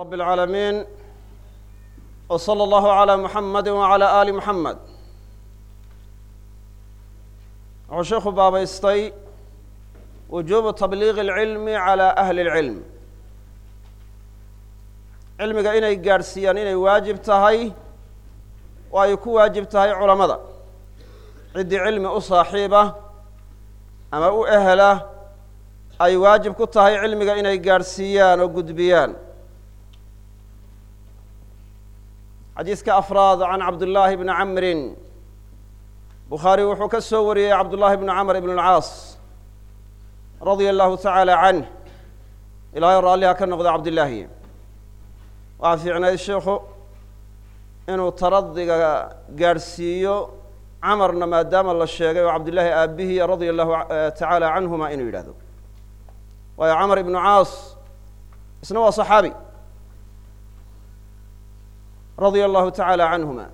رب العالمين وصلى الله على محمد وعلى آل محمد wuxuu sheekhu baabaystay wujuubu tabliiqi اlcilmi calى ahli اlcilm cilmiga inay gaadhsiiyaan inay waajib tahay oo ay ku waajib tahay culammada ciddii cilmi u saaxiiba ama u ehela ay waajib ku tahay cilmiga inay gaadhsiiyaan oo gudbiyaan xadiiska afraad can cabdillaahi bni camrin. Bukhaari wuxuu ka soo wariyey cabdullaahi bni camr ibn اlcaas radia allahu tacaala canh ilaahay raalliha ka noqda cabdillaahi waxaa fiicnayd sheikhu inuu taradiga gaadhsiiyo camarna maadaama la sheegay oo cabdillaahi aabihii radia allahu tacaala canhuma inuu yidhahdo waayo camar ibnu caas isna waa صaxaabi radia allahu tacaala canhuma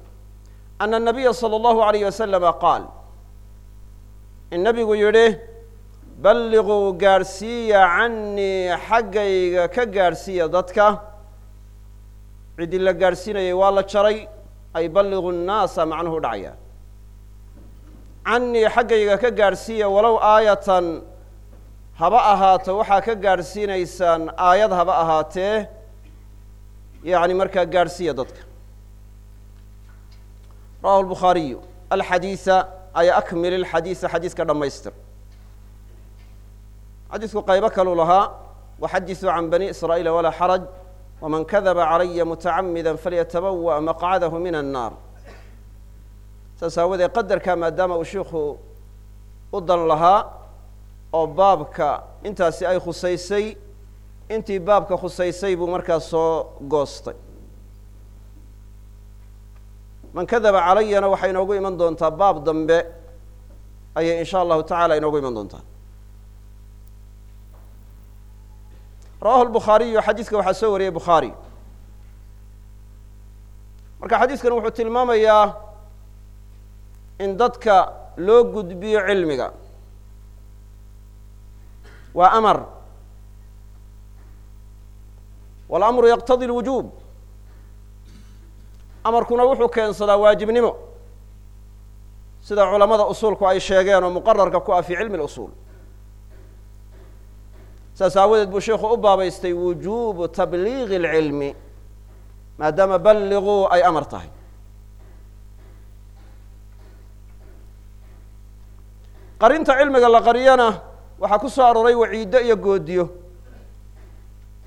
ana الnabiya salى اllahu alayh wasalama qaal in nabigu yidhi balliquu gaadhsiiya canii xaggayga ka gaadhsiiya dadka ciddii la gaadhsiinayay waa la jaray ay balligu nnaasa macnuhu dhacaya canii xaggayga ka gaadhsiiya walow aayatan haba ahaato waxaa ka gaadhsiinaysaan aayad haba ahaatee yacni markaa gaadhsiiya dadka rawahu lbukhaariyu alxadiisa ay akmil ilxadiisa xadiiska dhammaystir xadiisku qaybo kaluu lahaa waxadisuu can bani israa'iila walaa xaraj waman kadaba calaya mutacamida falyatabawa maqcadahu min annaar. Saas aawadeed qadarkaa maadaama uu shiikhu u dan lahaa oo baabka intaasi ay khusaysay intii baabka khusaysay buu markaa soo goostay man kadaba calayana waxay inoogu iman doontaa baab dambe ayay in sha allahu tacala inoogu iman doontaa. Rawahu lbukhaariyu xadiiska waxaa soo wariyey bukhaari. Marka xadiiskan wuxuu tilmaamayaa in dadka loo gudbiyo cilmiga. Waa amar. Walamru yaqtadi lwujuub amarkuna wuxuu keensadaa waajibnimo. Sida culamada usuulku ay sheegeen oo muqararka ku ah fi cilmi اlusuul saas aawadeed buu sheikhu u baabaystay wujuubu tabliiqi اlcilmi maadaama balliquu ay amar tahay. Qarinta cilmiga la qariyana waxaa ku soo aroray waciiddo iyo goodiyo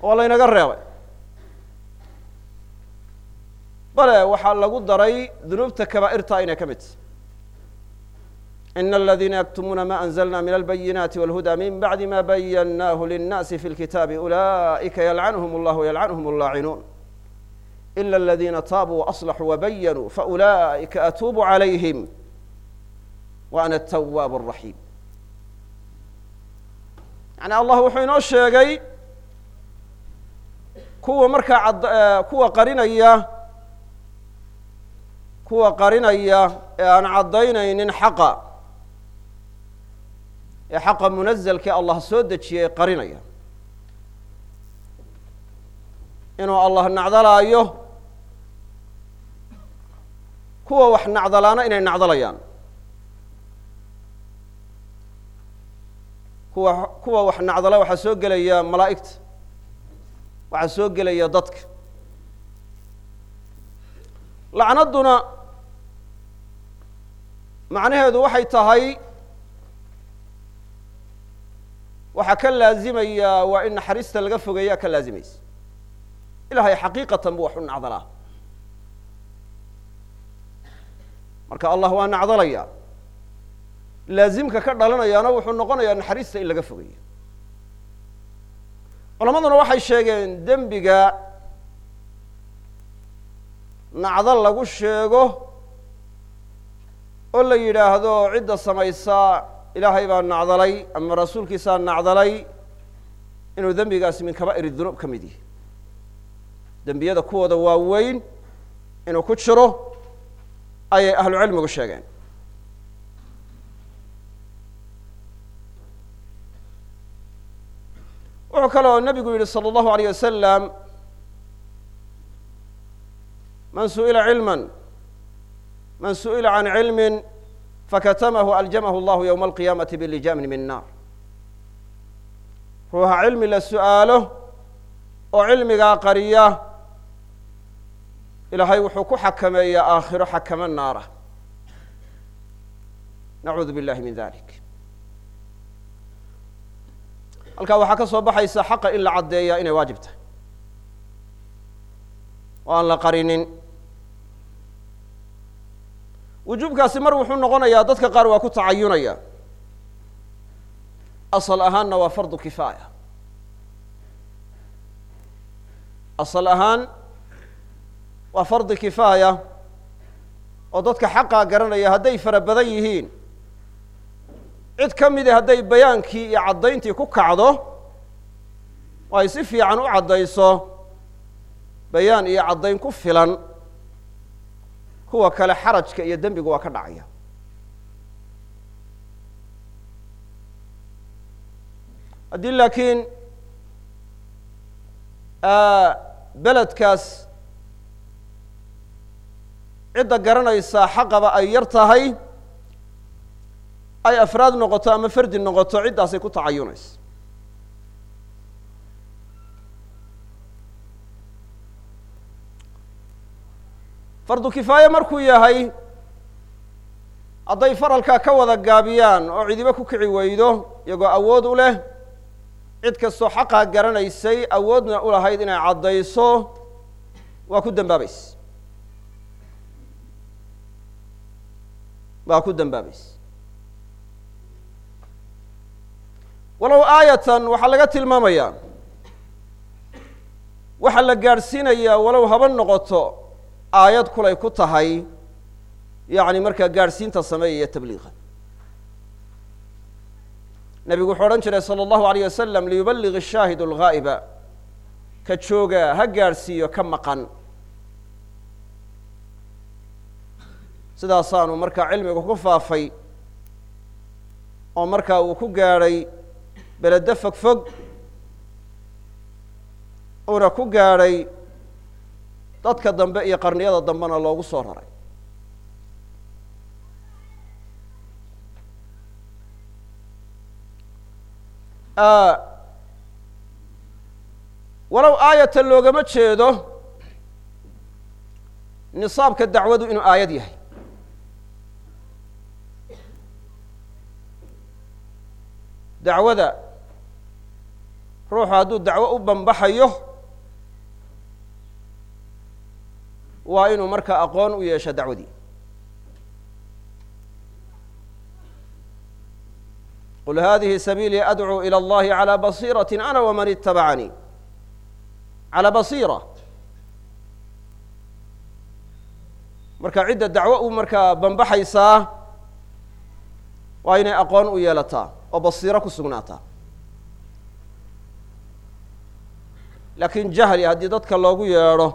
oo laynaga reebay bale waxaa lagu daray dunuubta kabaa'irta inay ka mid tahy ina aladiina yaktumuuna ma anzlna min albayinaati walhuda min bacdi ma bayannaahu linnaasi fi lkitaabi ulaئika yalcanhum اllah yalcanhum اllaacinuun ila aladiina taabuu waaصlaxuu wabayanuu faulaئika atuubu عalayhim wa ana atawaab الraxiim yani allah wuxuu inoo sheegay kuwa markaa ad kuwa qarinaya kuwa qarinaya ee aan caddaynaynin xaqa. Ee xaqa munazalkee allah soo dejiyey qarinaya. Inuu allah nacdalaayo kuwa wax nacdalaana inay nacdalayaan. Kuwa kuwa wax nacdala waxaa soo gelaya malaa'igta waxaa soo gelaya dadka. Lacnadduna macnaheedu waxay tahay waxaa ka laazimaya waa in naxariista laga fogeeyaa ka laazimaysa ilahay xaqiiqatan bu wax u nacdalaa. Marka allah waa nacdalaya. Laazimka ka dhalanayaana wuxuu noqonayaa naxariista in laga fogeeyo. Culamaduna waxay sheegeen dembiga nacdal lagu sheego oo la yidhaahdo cidda samaysa ilaahay baa nacdalay ama rasuulkiisaa nacdalay inuu dembigaasi min kabaa'ir dunub ka mid yihi dembiyada kuwooda waaweyn inuu ku jiro ayay ahlu cilmigu sheegeen. Wuxuu kale oo nabigu yidhi salى allahu aleyh wasalam man su'ila cilma man su'ila can cilmin fakatamahu aljamahu allahu yowma alqiyaamati bilijamin min naar ruuxa cilmi la su'aalo oo cilmigaa qariya ilaahay wuxuu ku xakameeyaa aakhiro xakamo naara nacuudu billahi min dalik halkaa waxaa ka soo baxaysa xaqa in la caddeeyaa inay waajib tahay oo aan la wujuubkaasi mar wuxuu noqonayaa dadka qaar waa ku tacayunaya. asal ahaanna waa fardu kifaaya asal ahaan waa fardi kifaaya oo dadka xaqaa garanaya hadday fara badan yihiin. cid ka midi hadday bayaankii iyo caddayntii ku kacdo oo ay si fiican u caddayso bayaan iyo caddayn ku filan kuwa kale xarajka iyo dembigu waa ka dhacaya. Haddii laakiin beledkaas cidda garanaysaa xaqaba ay yar tahay ay afraad noqoto ama fardi noqoto ciddaasay ku tacayunaysa fardu kifaaye markuu yahay hadday faralkaa ka wada gaabiyaan oo cidibo ku kici weydo iyagoo awood u leh cid kastoo xaqaa garanaysay awoodna u lahayd inay caddayso waa ku dembaabaysa waa ku dembaabaysa walow aayatan waxaa laga tilmaamayaa waxaa la gaadhsiinayaa walow haba noqoto aayad kulay ku tahay yacni markaa gaadhsiinta sameeyaya tabliiqa nebigu wuxuu odhan jiray salى اllahu alayh wasalam liyuballig الshaahid اlghaa'iba ka jooga ha gaadhsiiyo ka maqan sidaasaanu markaa cilmigu ku faafay oo markaa uu ku gaadhay belede fog fog uuna ku gaadhay dadka dambe iyo qarniyada dambena loogu soo raray. Walow aayatan loogama jeedo nisaabka dacwadu inuu aayad yahay. Dacwada ruuxu hadduu dacwo u banbaxayo waa inuu markaa aqoon u yeesho dacwadii qul hadihi sabiilii adcuu ilى اllahi عalى basiiraة ana wman itabacanii calى basiira marka cidda dacwo u markaa banbaxaysaa waa inay aqoon u yeelataa oo basiiro ku sugnaataa laakiin jahli haddii dadka loogu yeedho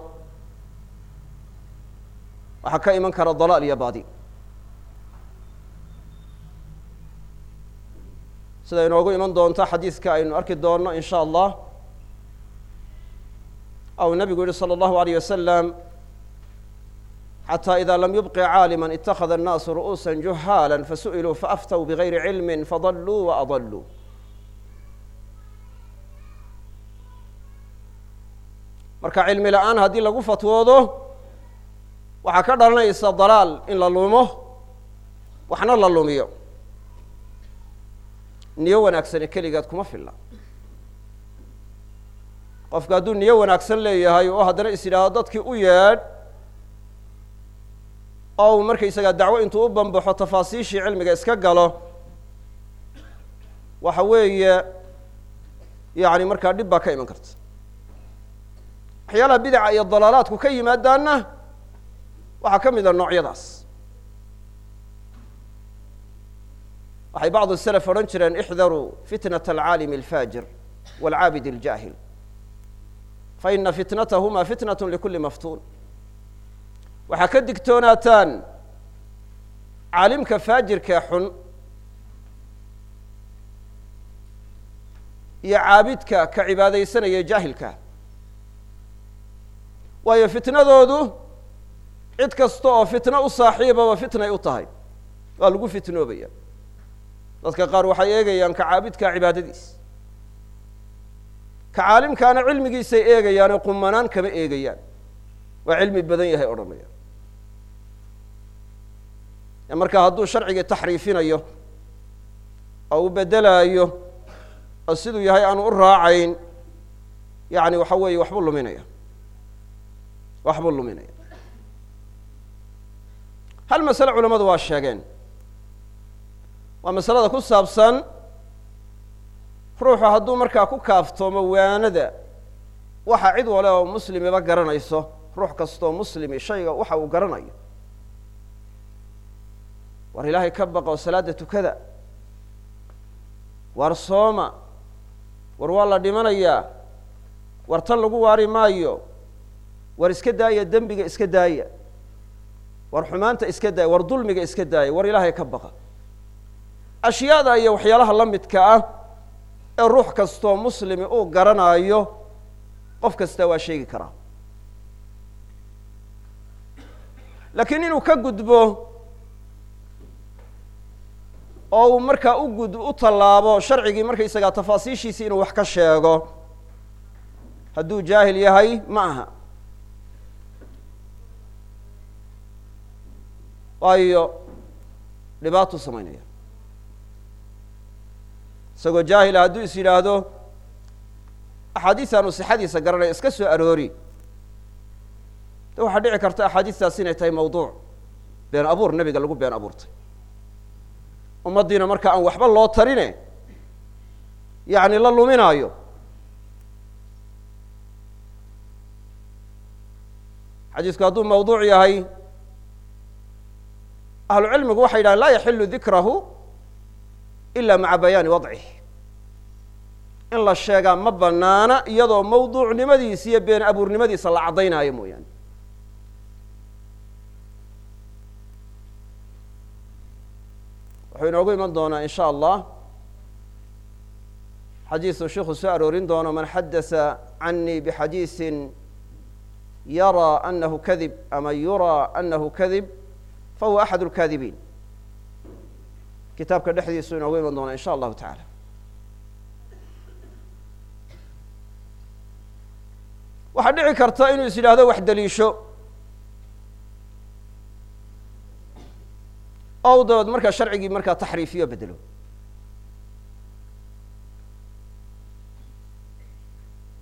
waxaa ka iman kara dalaal iyo baadi sida inoogu iman doonto xadiiska aynu arki doonno in sha allah ou nabigu yihi salى اllahu alayh wasalam xatى ida lam yubqi caalima itakada الnaasu ru'uusa juhaala fasu'iluu faaftow bigayri cilmi fadaluu waadaluu marka cilmi la-aan haddii lagu fatwoodo waxaa ka dhalanaysa dalaal in la lumo waxna la lumiyo niyo wanaagsane keligaad kuma filla. Qofku hadduu niyo wanaagsan leeyahay oo haddana is yidhaahdo dadkii u yeedh oo uu markaysagaa dacwo intuu u banbaxo tafaasiishii cilmiga iska galo waxa weeye yacni markaa dhib baa ka iman karta. Waxyaalaha bidaca iyo dalaalaadku ka yimaadaanna waxaa ka mid a noocyadaas. Waxay bacdu selef odhan jireen ixdaruu fitnat alcaalimi alfaajir waalcaabid aljaahil. Faina fitnatahuma fitnat likuli maftuun. Waxaa ka digtoonaataan caalimka faajirka xun iyo caabidka ka cibaadaysanaya jaahilka. Waayo fitnadoodu cid kasta oo fitno u saaxiibaba fitnay u tahay. Waa lagu fitnoobaya. Dadka qaar waxay eegayaan ka caabidkaa cibaadadiis. Ka caalimkaana cilmigiisay eegayaanoo qumanaan kama eegayaan. Waa cilmi badan yahay odhanaya. Marka hadduu sharcigii taxriifinayo oo uu bedelaayo oo siduu yahay aanu u raacayn yani waxa weeye waxbuu luminaya waxbuu luminaya hal masale culamadu waa sheegeen waa masalada ku saabsan ruuxu hadduu markaa ku kaaftoomo waanada waxa cid wale oo muslimiba garanayso ruux kastoo muslimi shayga waxa uu garanayo war ilaahay ka baqo salaada tukada war sooma war waa la dhimanayaa war tan lagu waari maayo war iska daaya dembiga iska daaya war xumaanta iska daaya war dulmiga iska daaya war ilaahay ka baqa. Ashyaada iyo waxyaalaha la midka ah ee ruux kastoo muslimi uu garanaayo qof kasta waa sheegi karaa. Laakiin inuu ka gudbo oo uu markaa u gud u tallaabo sharcigii markaysagaa tafaasiishiisi inuu wax ka sheego hadduu jaahil yahay ma aha waayo dhibaatuu samaynaya. Isagoo jaahila hadduu is yidhaahdo axaadiistaanu sixadiisa garanaya iska soo aroori. De waxaa dhici karta axaadiistaas inay tahay mawduuc been abuur nebiga lagu been abuurtay. Ummaddiina marka aan waxba loo tarine yacni la luminaayo. Xadiisku hadduu mawduuc yahay ahlu cilmigu waxay yidhahen laa yaxilu dikrahu ila maca bayaani wadcih in la sheegaa ma banaana iyadoo mawduucnimadiisa iyo been abuurnimadiisa la caddaynaayo mooyaane. Wuxuu inoogu iman doonaa in sha allah xadiisu sheikhu soo aroorin doono man xadasa canii bixadiisin yaraa anahu kadib ama yuraa anahu kadib fahuwa axad اlkaadibiin kitaabka dhexdiisu inoogu iman doona in sha allahu taعala waxaa dhici karta inuu is yidhaahdo wax deliisho o dabeed markaa sharcigii markaa taxriifiyo bedelo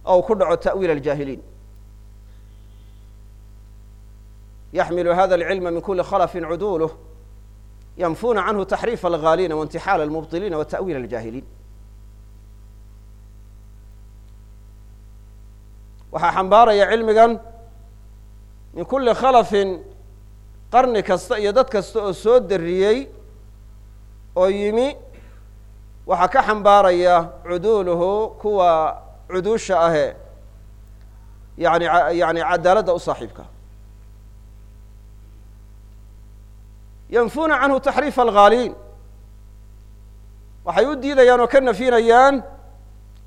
ou ku dhaco ta'wiil aljaahiliin hada alcilma min kuli khalfi cuduluh yanfuna canhu taxriif alghaaliina waintixaal almubطiliina wa ta'wiil aljaahiliin waxaa xambaaraya cilmigan min kuli khalafin qarni kasta iyo dad kasta oo soo dariyey oo yimi waxaa ka xambaaraya cuduuluhu kuwa cuduusha ahe yani yani cadaaladda u saaxiibka yanfuna canhu taxriif alghaaliin. Waxay u diidayaan oo ka nafinayaan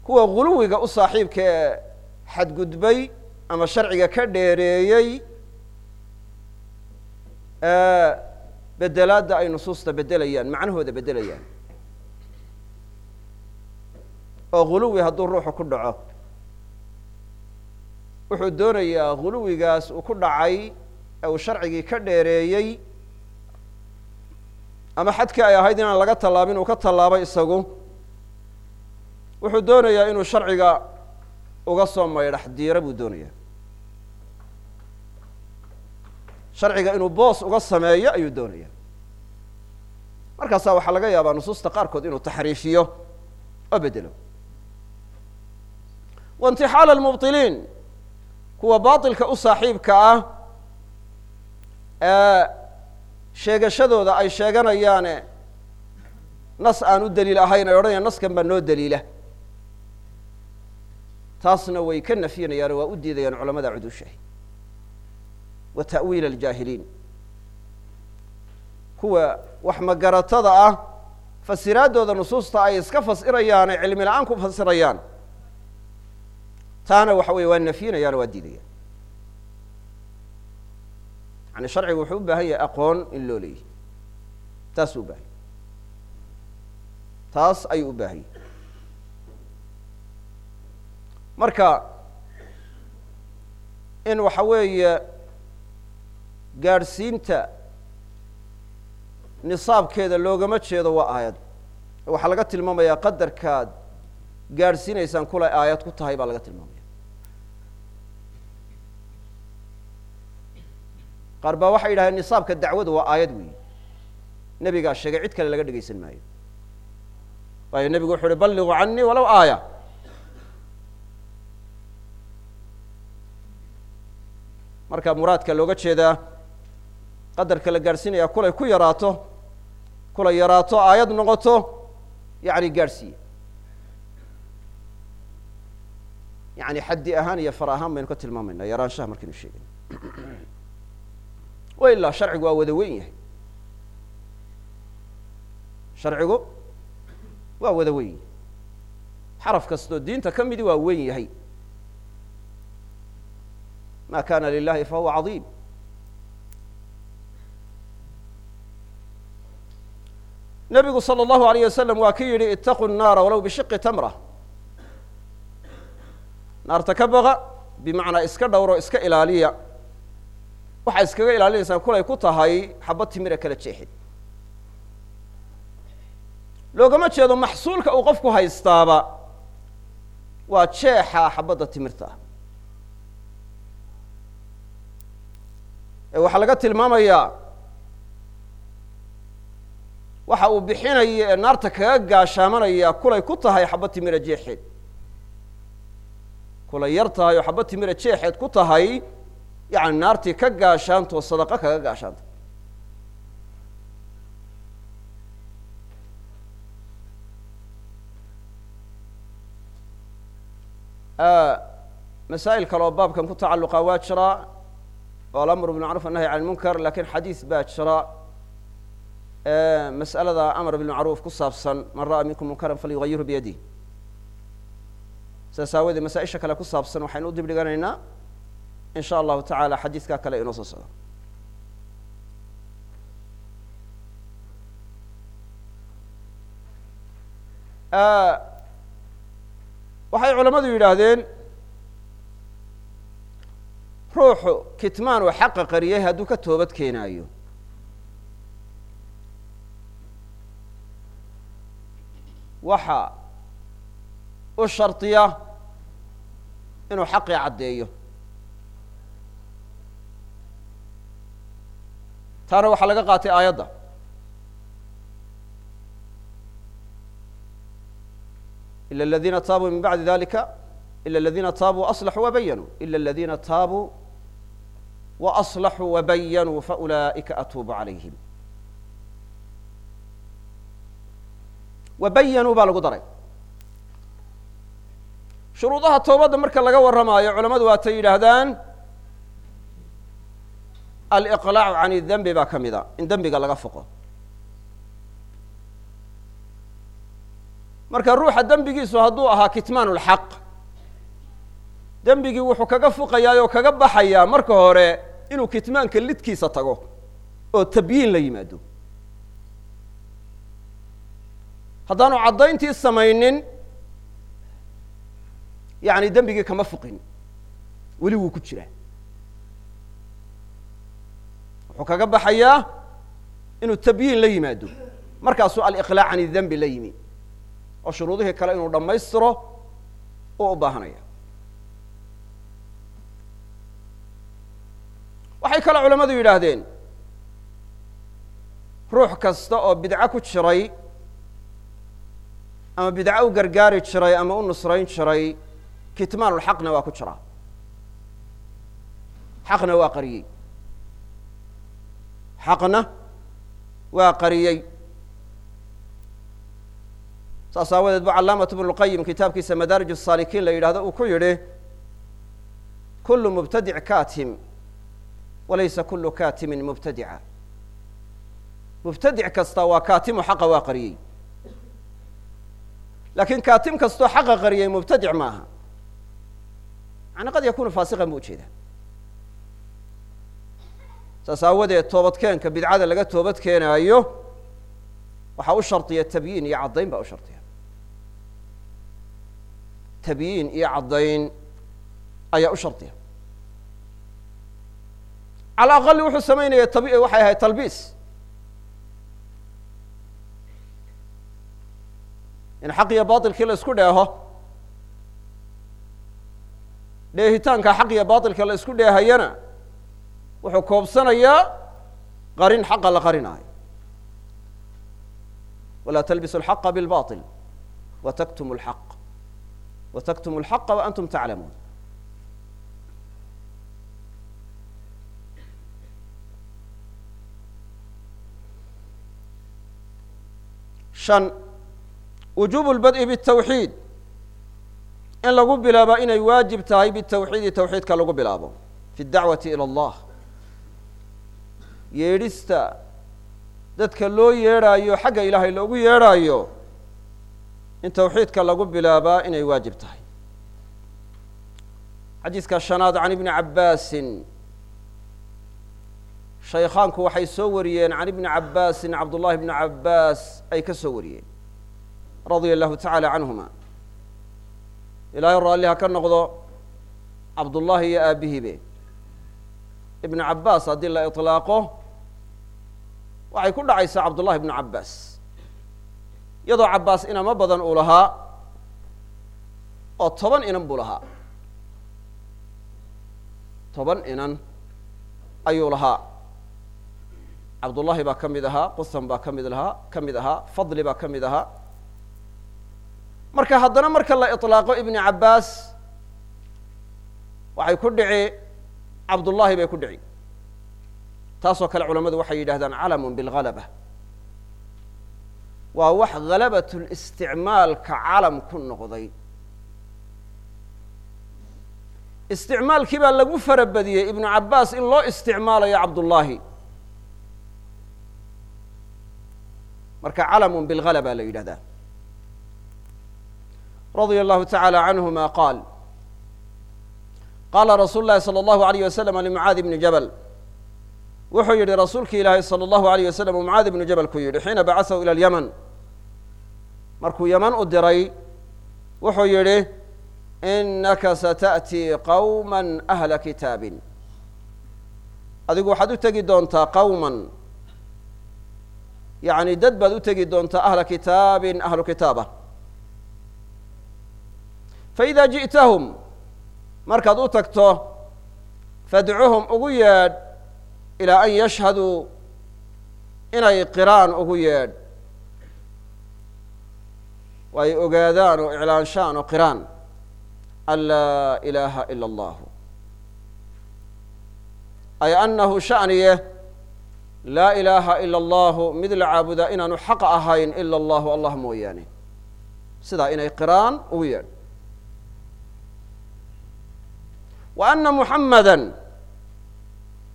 kuwa guluwiga u saaxiibka ee xadgudbay ama sharciga ka dheereeyey bedelaadda ay nusuusta bedelayaan macnahooda bedelayaan. Oo guluwi hadduu ruuxu ku dhaco. Wuxuu doonayaa guluwigaas uu ku dhacay ee uu sharcigii ka dheereeyey ama xadkii ay ahayd inaan laga tallaabin uu ka tallaabay isagu wuxuu doonayaa inuu sharciga uga soo maydhax diiro buu doonayaa. Sharciga inuu boos uga sameeyo ayuu doonaya markaasaa waxaa laga yaabaa nusuusta qaarkood inuu taxriifiyo oo bedelo waintixaal almubطiliin kuwa baطilka u saaxiibka ah sheegashadooda ay sheeganayaane nas aan u daliil ahayn ay odhanayaan naskan baa noo daliila. Taasna way ka nafyinayaan waa u diidayaan culamada cudushahi wa ta'wiil aljaahiliin. Kuwa wax magaratada ah fasiraaddooda nusuusta ay iska fasirayaan ee cilmi la'aan ku fasirayaan taana waxa weye waa nafyinayaan waa diidayaan yani sharcigu wuxuu u baahan yahay aqoon in loo leeyahy taasuu u baahan yahy taas ayuu u baahan yahy marka in waxa weeye gaadhsiinta nisaabkeeda loogama jeedo waa aayad. Waxaa laga tilmaamayaa qadarkaad gaadhsiinaysaan kulay aayad ku tahay baa laga tilmaamaya qaar baa waxay yidhahdeen nisaabka dacwadu waa aayad weyi nebigaa sheegay cid kale laga dhegaysan maayo. Waayo nebigu wuxu uhi balligu canii walow aaya. Marka muraadka looga jeedaa qadarka la gaadhsiinaya kulay ku yaraato kulay yaraato aayad noqoto yani gaadhsiiye yani xaddi ahaan iyo far ahaan baynu ka tilmaamayna yaraanshaha markaynu sheegay wa ilaa sharcigu waa wada weyn yahay sharcigu waa wada weyn yahay xaraf kastoo diinta ka midi waa weyn yahay ma kana lilahi fahuwa cadiim nebigu salى اllahu alayh wasalam waa ki yidhi itaquu الnaara walow bishiqi tamra naarta ka baqa bimacnaa iska dhowro iska ilaaliya waxaa iskaga ilaalinaysaan kulay ku tahay xabad timira kala jeexid. Loogama jeedo maxsuulka uu qofku haystaaba waa jeexa xabadda timirta. Ee waxaa laga tilmaamayaa waxa uu bixinaya ee naarta kaga gaashaamanaya kulay ku tahay xabad timira jeexeed kulay yar tahay oo xabad timira jeexeed ku tahay yani naartii ka gaashaantoo sadaqo kaga gaashaanta masaa'il kale oo baabkan ku tacalluqa waa jiraa oo alamru bilmacruf annahy can lmunkar laakiin xadiis baa jira. Mas'alada amr bilmacruuf ku saabsan man ra'a minkum munkaran falyugayirhu biyadih sidaas aawoodee masaa-isha kale ku saabsan waxaynu u dib dhiganaynaa in sha allahu tacaala xadiiskaa kale inoo soo socdo. Waxay culammadu yidhaahdeen ruuxu kitmaan uu xaqa qariyay hadduu ka toobad keenaayo. Waxa u shardiya inuu xaqii caddeeyo taana waxaa laga qaatay aayadda ila اladina taabuu min bacdi dalika ila اladina taabuu aslaxuu wabayanuu ila اladina taabuu waأslaxuu wabayanuu faulaئika atuubu calayhim wabayanuu baa lagu daray shuruudaha toobadda marka laga warramaayo culamadu waatay yidhaahdaan aliqlaacu can idembi baa ka mida. In dembiga laga foqo marka ruuxa dembigiisu hadduu ahaa kitmaan lxaq dembigii wuxuu kaga fuqayaa oo kaga baxayaa marka hore inuu kitmaanka lidkiisa tago oo tabyiin la yimaado. Haddaanu caddayntii samaynin yani dembigii kama fuqin. Weli wuu ku jiraa wuxuu kaga baxayaa inuu tabyiin la yimaado. Markaasuu aliqlaac can idembi la yimi oo shuruudihii kale inuu dhammaystiro uu u baahanaya waxay kale culamadu yidhaahdeen ruux kasta oo bidco ku jiray ama bidco u gargaari jiray ama u nusrayn jiray kitmaanulxaqna waa ku jiraa. Xaqna waa qariyey xaqna waa qariyey. Saas aawadeed bu calaamatu bnu lqayim kitaabkiisa madaarij الsaalikiin la yidhahdo uu ku yidhi kulu mubtadic katim walaysa kulu katimin mubtadica. Mubtadic kasta waa kaatimu xaqa waa qariyey. Lakin kaatim kastoo xaqa qariyey mubtadic maaha. Yani qad yakunu faasiqan bu ujeeda saas aawadeed toobadkeenka bidcada laga toobad keenaayo waxaa u shardiya tabyiin iyo caddayn baa u shardiya tabyiin iyo caddayn ayaa u shardiya cala aqali wuxuu samaynaya tab waxay ahayd talbiis. In xaq iyo bailkii la isku dheeho dheehitaanka xaq iyo bailka la isku dheehayana wuxuu koobsanayaa qarin xaqa la qarinaayo walaa talbisu alxaqa bilbail wataktumu lxaq wataktumu alxaqa wa antum taclamuun shan wujubu lbad'i bitawxiid in lagu bilaabo inay waajib tahay bitawxiidi tawxiidka lagu bilaabo. Fi dacwati ila allah yeedhista. Dadka loo yeedhaayo xagga ilaahay loogu yeedhaayo in tawxiidka lagu bilaabaa inay waajib tahay. Xadiiska shanaad can ibni cabbaasin. Shaykhaanku waxay soo wariyeen can ibni cabbaasin cabdullahi bni cabbaas ay ka soo wariyeen radia allahu tacaala canhuma. Ilaahay raalli ha ka noqdo cabdullahi iyo aabihiibe ibnu cabbaas haddii la iطlaaqo waxay ku dhacaysaa cabdullahi ibnu cabbaas iyadoo cabbaas inamo badan uu lahaa oo toban inan buu lahaa. Toban inan ayuu lahaa. Cabdullahi baa ka mid ahaa qusan baa ka mid lahaa ka mid ahaa fadli baa ka mid ahaa. Marka haddana marka la iطlaaqo ibni cabbaas waxay ku dhici cabdullahi bay ku dhici taasoo kale culamadu waxay yidhahdaan calamun bilhalaba waa wax halabatlisticmaalka calam ku noqday. Isticmaalkii baa lagu fara badiyey ibnu cabbaas in loo isticmaalayo cabdullaahi. Marka calamun bilhalaba la yidhahdaa. Radia allahu tacaala canhuma qaal. Qaala rasuulu llahi salى allahu alayh waslm limucaadi bni jabal wuxuu yihi rasuulki ilaahay salى اllahu عalيyh waslm mucaadi bnu jabal ku yidhi xiina bacaثahu ilى اlymn markuu yaman u diray wuxuu yihi inaka satأtii qowma ahla kitaabi adigu waxaad u tegi doontaa qowma yani dad baad u tegi doontaa ahla kitaabi ahlu kitaaba faإida jiئtahum markaad u tagto fadcuhum ugu yeedh ilaa an yashhaduu inay qiraan ugu yeedh. Oo ay ogaadaan oo iclaanshaan oo qiraan. An laa ilaaha ila allahu ay annahu shaniye laa ilaaha ila allahu mid la caabudaa inaanu xaq ahayn ila allahu allah mooyaane. Sidaa inay qiraan ugu yeedh. Wa ana muxamada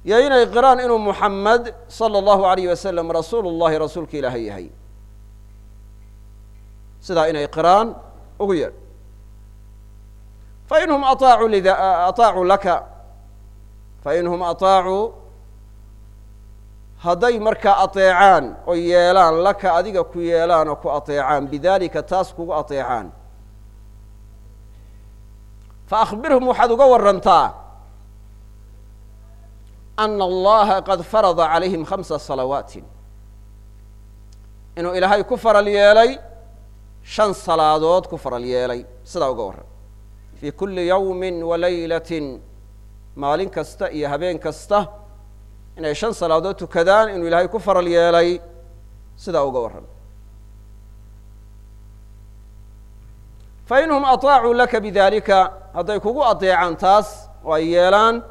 iyo inay qiraan inuu muxamed salى اllahu alayh wasalam rasuulu llahi rasuulka ilaahay yahay sidaa inay qiraan ugu yeedh fainhum aacuu lid aطaacuu laka fainhum aطaacuu hadday markaa aطeecaan oo yeelaan laka adiga ku yeelaan oo ku aطeecaan bidalika taas kugu aطeecaan faakbirhum waxaad uga warantaa ana allaha qad farada calayhim khamsa salawaatin inuu ilaahay ku faral yeelay shan salaadood ku faral yeelay sidaa uga warran fii kulli yawmi walaylatin maalin kasta iyo habeen kasta inay shan salaadood tukadaan inuu ilaahay ku faral yeelay sidaa uga warran fainhum aطaacuu laka bidalika hadday kugu adeecaan taas oo ay yeelaan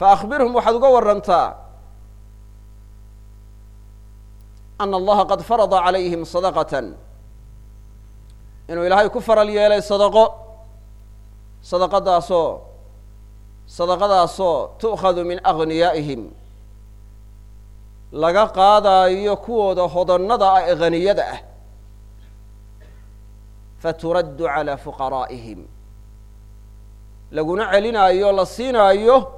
faakbirhum waxaad uga warantaa ana allaha qad farada calayhim sadaqatan inuu ilaahay ku faral yeelay sadaqo sadaqadaasoo sadaqadaasoo tu'khadu min agniyaa'ihim laga qaadaayo kuwooda hodannada ah ee haniyada ah faturaddu calى fuqaraa'ihim laguna celinaayo la siinaayo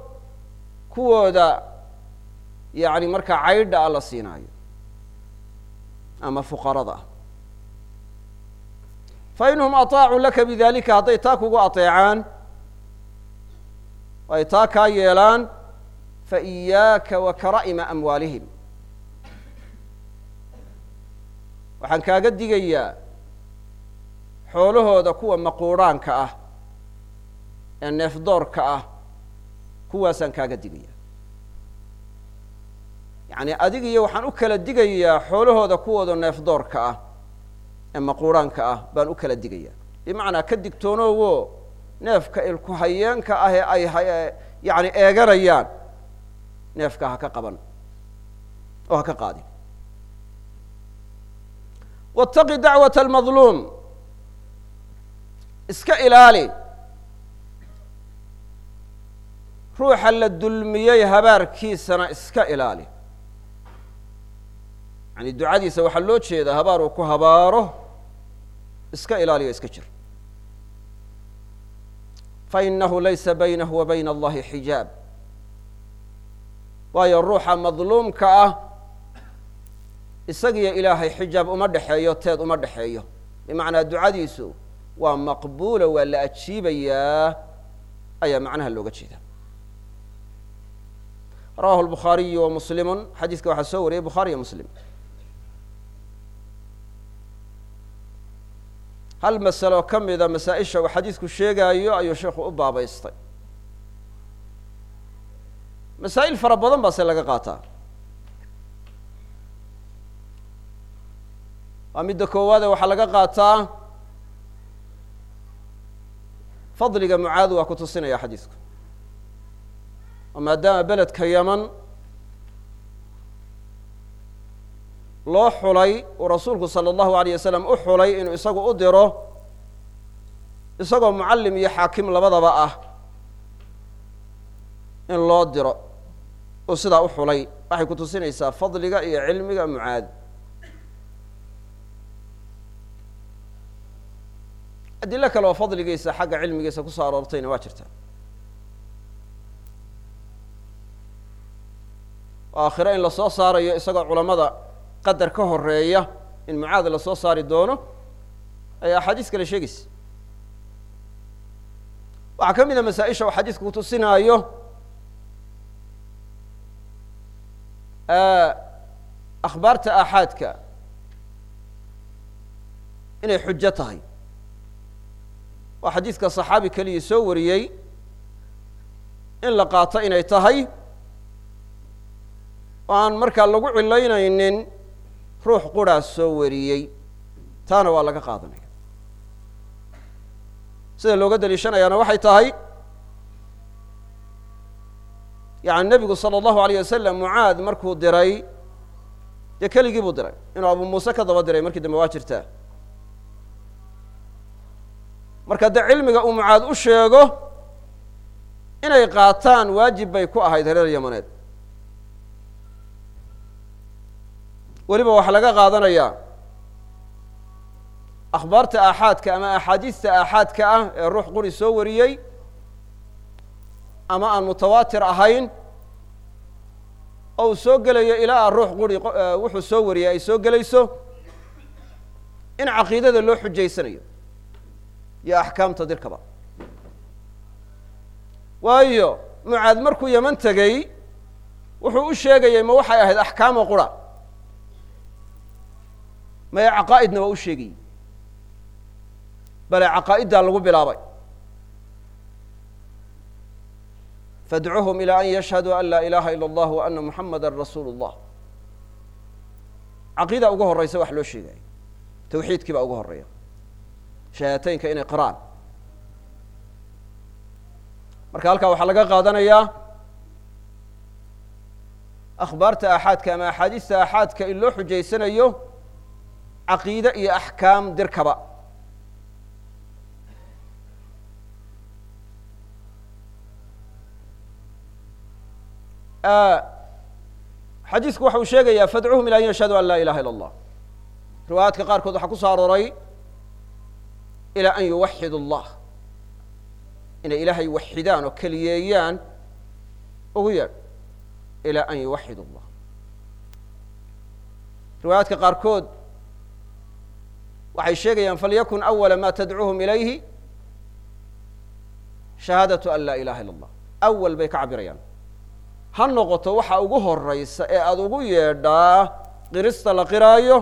kuwooda yacni markaa caydha ah la siinaayo ama fuqarada ah. Fa inhum aطaacuu laka bidalika hadday taa kugu aطeecaan ay taa kaa yeelaan fa iyaaka wa kara'ima amwaalihim. Waxaan kaaga digayaa xoolahooda kuwa maquudhaanka ah ee neefdoorka ah kuwaasaan kaaga digaya. Yani adig iyo waxaan u kala digayaa xoolahooda kuwooda neefdoorka ah ee maquuraanka ah baan u kala digayaa. Bimacnaa ka digtoonoowo neefka ilku hayeenka ah ee ay yani eeganayaan neefka ha ka qaban oo ha ka qaadin. Wataqi dacwat almadluum. Iska ilaali. Ruuxa la dulmiyey habaarkiisana iska ilaali. Yani ducadiisa waxaa loo jeedaa habaar uu ku habaaro iska ilaaliyo iska jir. Fainahu laysa baynahu wa bayna allahi xijaab. Waayo ruuxa madluumka ah isagiyo ilaahay xijaab uma dhexeeyo teed uma dhexeeyo bimacnaa ducadiisu waa maqbuula waa la ajiibayaa ayaa macnaha looga jeeda rawahu lbukhaariyu wa muslimu xadiiska waxaa soo wariyay bukhaariyo muslim. Hal masalo ka mida masaa-isha uu xadiisku sheegaayo ayuu sheikhu u baabaystay. Masaa'il fara badan baa se laga qaataa. Waa midda koowaade waxaa laga qaataa. Fadliga mucaad waa ku tusinaya xadiisku oo maadaama beledka yaman loo xulay uu rasuulku sala allahu alayh wasalam u xulay inuu isagu u diro isagoo mucallim iyo xaakim labadaba ah in loo diro uu sidaa u xulay. Waxay ku tusinaysaa fadliga iyo cilmiga mucaad. Adilo kale oo fadligiisa xagga cilmigiisa ku soo aroortayna waa jirta oo aakhiro in la soo saarayo isagoo culamada qadar ka horreeya in mucaad la soo saari doono ayaa axaadiis kale sheegaysa waxaa ka mid a masaa-isha uu xadiisku kutusinaayo akhbaarta aaxaadka inay xujo tahay. Waa xadiiska saxaabi keliya soo wariyey in la qaato inay tahay oo aan markaa lagu cilaynaynin ruux quraas soo wariyey. Taana waa laga qaadanaya. Sida looga daliishanayaana waxay tahay yani nebigu sala allahu alayh wasalam mucaad markuu diray dee keligii buu diray. Inuu abu muuse ka daba diray markii dambe waa jirtaa marka dee cilmiga uu mucaad u sheego inay qaataan waajib bay ku ahayd reer yamaneed weliba waxaa laga qaadanayaa akhbaarta aaxaadka ama axaadiista aaxaadka ah ee ruux quri soo wariyey ama aan mutawaatir ahayn oo uu soo gelayo ilaa ruux quri wuxuu soo wariyay ay soo gelayso in caqiidada loo xujaysanayo iyo axkaamta dirkaba. Waayo mucaad markuu yaman tegey wuxuu u sheegayay ma waxay ahayd axkaamo qura maya caqaa'idna waa u sheegayey bale caqaa'iddaa lagu bilaabay. Fadcuhum ilaa an yashhaduu an laa ilaaha ila allah wa ana muxamada rasuulu اllah caqiida ugu horeysa wax loo sheegay. Tawxiidkii baa ugu horreeya shahaataynka inay qiraan marka halkaa waxaa laga qaadanayaa akhbaarta axaadka ama axaadiista axaadka in loo xujaysanayo caqiide iyo axkaam dirkaba xadiisku waxa uu sheegayaa fadcuhum ila an yashhaduu an laa ilaha ila اllah riwaayaadka qaarkood waxaa ku soo arooray ilى an yuwaxid اllah inay ilaahay waxidaan oo keliyeeyaan ugu yeedh ilى an yuwaxid اllah riwaayaadka qaarkood waxay sheegayaan falyakun awala ma tadcuuhum ilayhi? Shahaadatu an laa ilaha ila allah awal bay ka cabirayaan. Ha noqoto waxaa ugu horeysa ee aada ugu yeedhaa qirista la qiraayo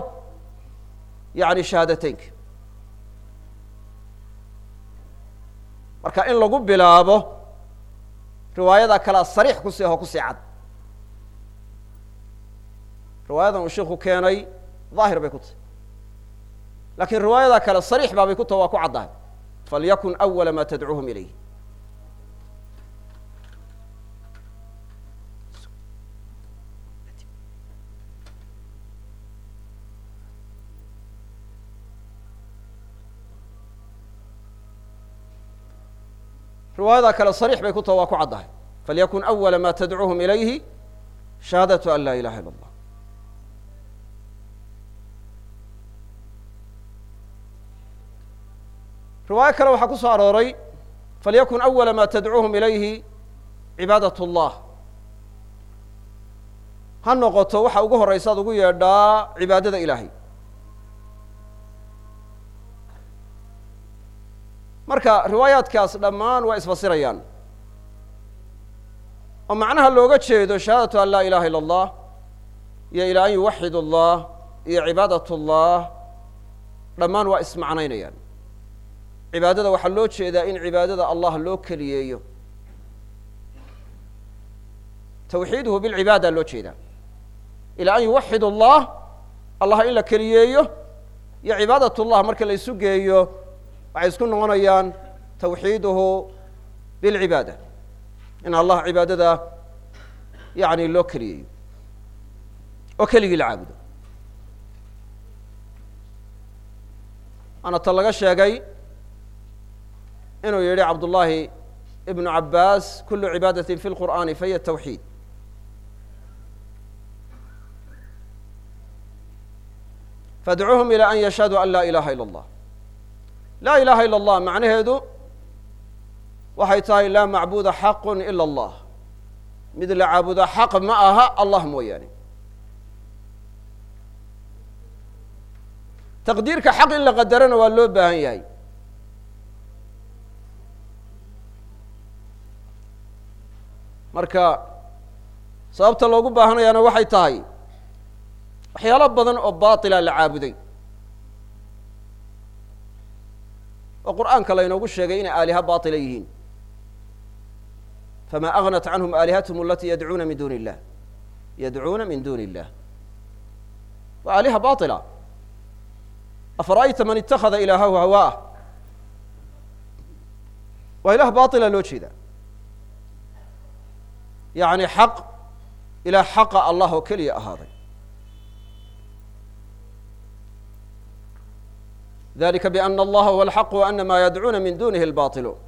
yani shahaadateynka. Marka in lagu bilaabo riwaayada kalea sariix ku sii ho ku sii cad riwaayadan uu sheiku keenay daahir bay ku tahay laakiin riwaayada kale sariix baabay ku taha waa ku caddahay. Falyakun awala ma tadcuuhum ilayh riwaayada kale sariix bay ku taha waa ku caddahay. Falyakun awala ma tadcuuhum ilayhi. Shahaadatu an laa ilaha illa allah riwaayo kale waxaa ku soo arooray falyakun awala ma tadcuuhum ilayhi cibaadat اllah ha noqoto waxa ugu horeysa ad ugu yeedhaa cibaadada ilaahay marka riwaayaadkaas dhammaan waa isfasirayaan oo macnaha looga jeedo shahaadatu an laa ilaha illa اllah iyo ilaa an yuwaxid اllah iyo cibaadat اllah dhammaan waa ismacnaynayaan cibaadada waxaa loo jeedaa in cibaadada allah loo keliyeeyo tawxiiduhu bilcibaada loo jeedaa. Ilaa an yuwaxid اllah allah in la keliyeeyo iyo cibaadat اllah marka la isu geeyo waxay isku noqonayaan tawxiiduhu bilcibaada in allah cibaadada yani loo keliyeeyo oo keligii la caabudo. Ana ta laga sheegay inuu yidhi cabdullaahi ibnu cabaas kulu cibaadati fi lqur'aani fahiya tawxiid. Fadcuuhum ilaa an yashhaduu an laa ilaha ila allah laa ilaha ila allah macnaheedu waxay tahay laa macbuuda xaqun ila allah. Mid la caabuda xaq ma aha allah mooyaane. Taqdiirka xaq in la qadarana waa loo baahan yahay. marka sababta loogu baahanayaana waxay tahay waxyaalo badan oo baatila ah la caabuday. Oo qur'aanka laynoogu sheegay inay aaliha baatila yihiin. Fama agnat canhum aalihathm alatii yadcuuna min duni illah yadcuuna min duni illah waa aaliha baila afara'ayta man itakada ilaahahu hawaa? Waa ilah baila loo jeeda yani xaq ilaa xaqa allah oo keliya ahaaday. Dalika bana allaha huwa alxaq wa ana ma yadcuuna min dunihi lbaطiluun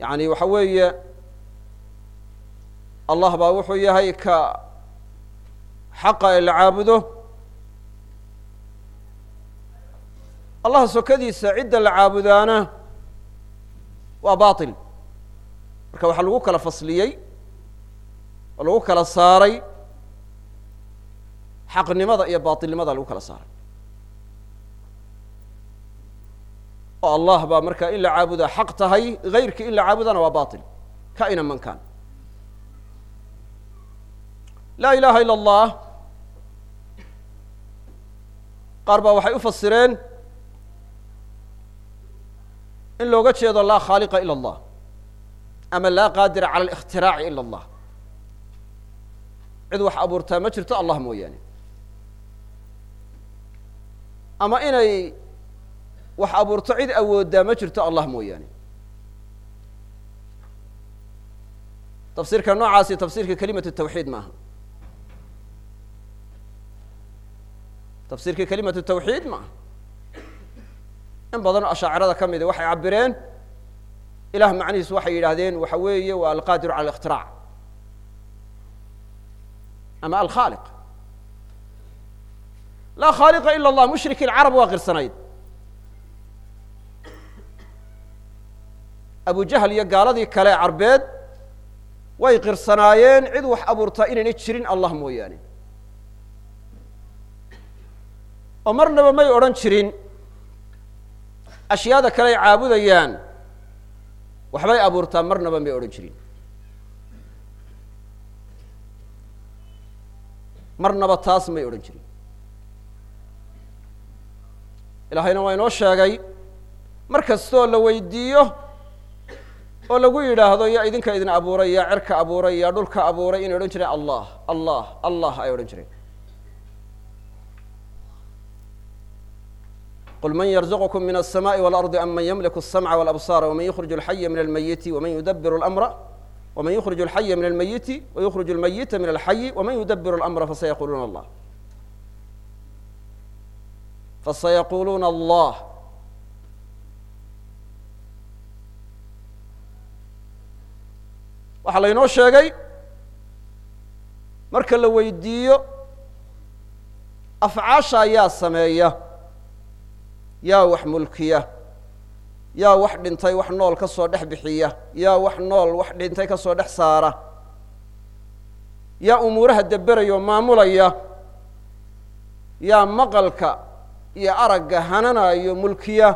yani waxa weeye allah baa wuxuu yahay ka xaqa ee la caabudo. Allah sokadiisa cidda la caabudaana waa baطil marka waxaa lagu kala fasliyey oo lagu kala saaray xaqnimada iyo baatilnimada lagu kala saaray. Oo allah baa markaa in la caabudaa xaq tahay hayrkii in la caabudana waa batil kaina man kaan. Laa ilaha ila allah qaar baa waxay u fasireen in looga jeedo laa khaaliqa ila allah ama laa qaadira cala اlاkhtiraaci ilا اllah cid wax abuurtaa ma jirto allah mooyaane ama inay wax abuurto cid awooddaa ma jirto allah mooyaane tafsiirka noocaasi tafsiirka kelimatu tawxiid maaha tafsiirka kelimatu tawxiid maaha in badanoo ashaacirada ka midi waxay cabireen ilah macnihiisu waxay yidhaahdeen waxa weeye waa alqaadiru cala اlاkhtiraac ama alkhaaliq laa khaaliqa ila اllah mushriki lcarab waa qirsanayd abu jahl iyo gaaladii kale carbeed way qirsanaayeen cid wax abuurtaa inaynay jirin allah mooyaane oo marnaba may odhan jirin ashyaada kale ay caabudayaan waxbay abuurtaa marnaba may odhan jirin marnaba taas may odhan jirin ilaahayna waa inoo sheegay mar kastoo la weydiiyo oo lagu yidhaahdo yaa idinka idin abuuray yaa cerka abuuray yaa dhulka abuuray inay odhan jireen allah allah allah ay odhan jireen qul man yarzuqkum min الsmاءi wاlarضi am man ymliku الsamca wاlabصara wman yukhrij اlxaya min almayiti wman yudabiru اlamra wman yukhrij اlxaya min almayiti wayukhrij اlmayita min alxayi wman yudabiru اlamra fasayaquluuna allah fasayaquluuna allah waxaa laynoo sheegay marka la weydiiyo afcaasha ayaa sameeya yaa wax mulkiya yaa wax dhintay wax nool ka soo dhex bixiya yaa wax nool wax dhintay ka soo dhex saara yaa umuuraha deberaya maamulaya yaa maqalka iyo aragga hananayo mulkiya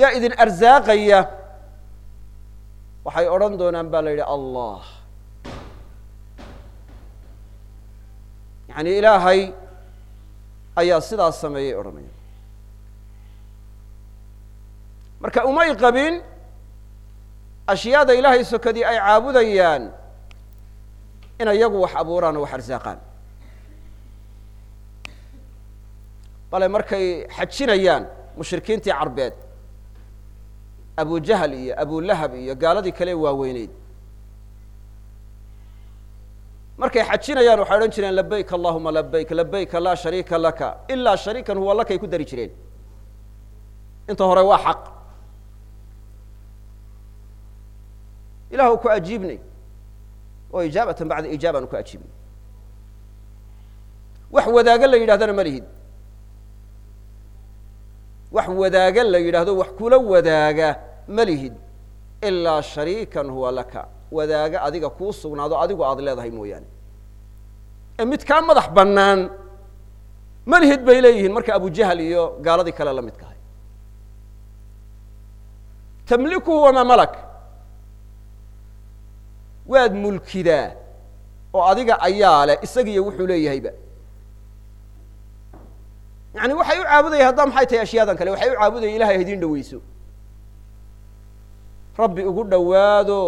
yaa idin arsaaqaya waxay odhan doonaan baa la yidhi allah. Yacni ilaahay ayaa sidaas sameeyay odhanaya marka umay qabin ashyaada ilaahay sokadii ay caabudayaan in iyagu wax abuuraan oo wax arsaaqaan. Bale markay xajinayaan mushrikiintii carbeed abujahal iyo abulahab iyo gaaladii kale waaweyneyd. Markay xajinayaan waxay odhan jireen labayk allahuma labayk labayka laa shariika laka ilaa shariikan huwa lakay ku dari jireen. Inta hore waa xaq ilahu ku ajiibnay oo ijaabatan bacda ijaabanu ku ajiibnay wax wadaago la yidhahdana ma lihid wax wadaaga la yidhaahdo wax kula wadaaga ma lihid ilaa shariikan huwa laka wadaaga adiga kuu sugnaado adigu aada leedahay mooyaane ee mid kaa madax bannaan ma lihid bay leeyihiin marka abujahal iyo gaaladii kale la midkahay tamlikuhu wamaa malak waad mulkidaa oo adiga ayaa leh isagiiyo wuxuu leeyahayba. Yani waxay u caabudaya haddaa maxay tahay ashyaadan kale? Waxay u caabudaya ilahay haydin dhaweyso. Rabbi ugu dhowaado.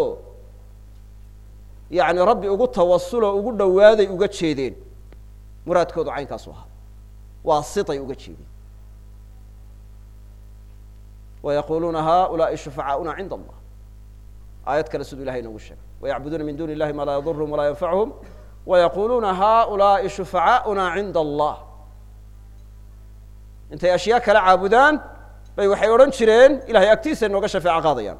Yani rabbi ugu tawasulo ugu dhowaaday uga jeedeen. Muraadkoodu caynkaasu ahaa. Waa sitay uga jeedeen. Wayaquluuna haulaai shufacaauna cinda allah aayad kale siduu ilahay inoogu sheegay wayacbuduuna min duni illahi maa laa yadurhum walaa yanfachuhum wayaquluuna haulaai shufacaauna cinda allah intay ashyaa kala caabudaan bay waxay odhan jireen ilahay agtiisa nooga shafeeco qaadayaan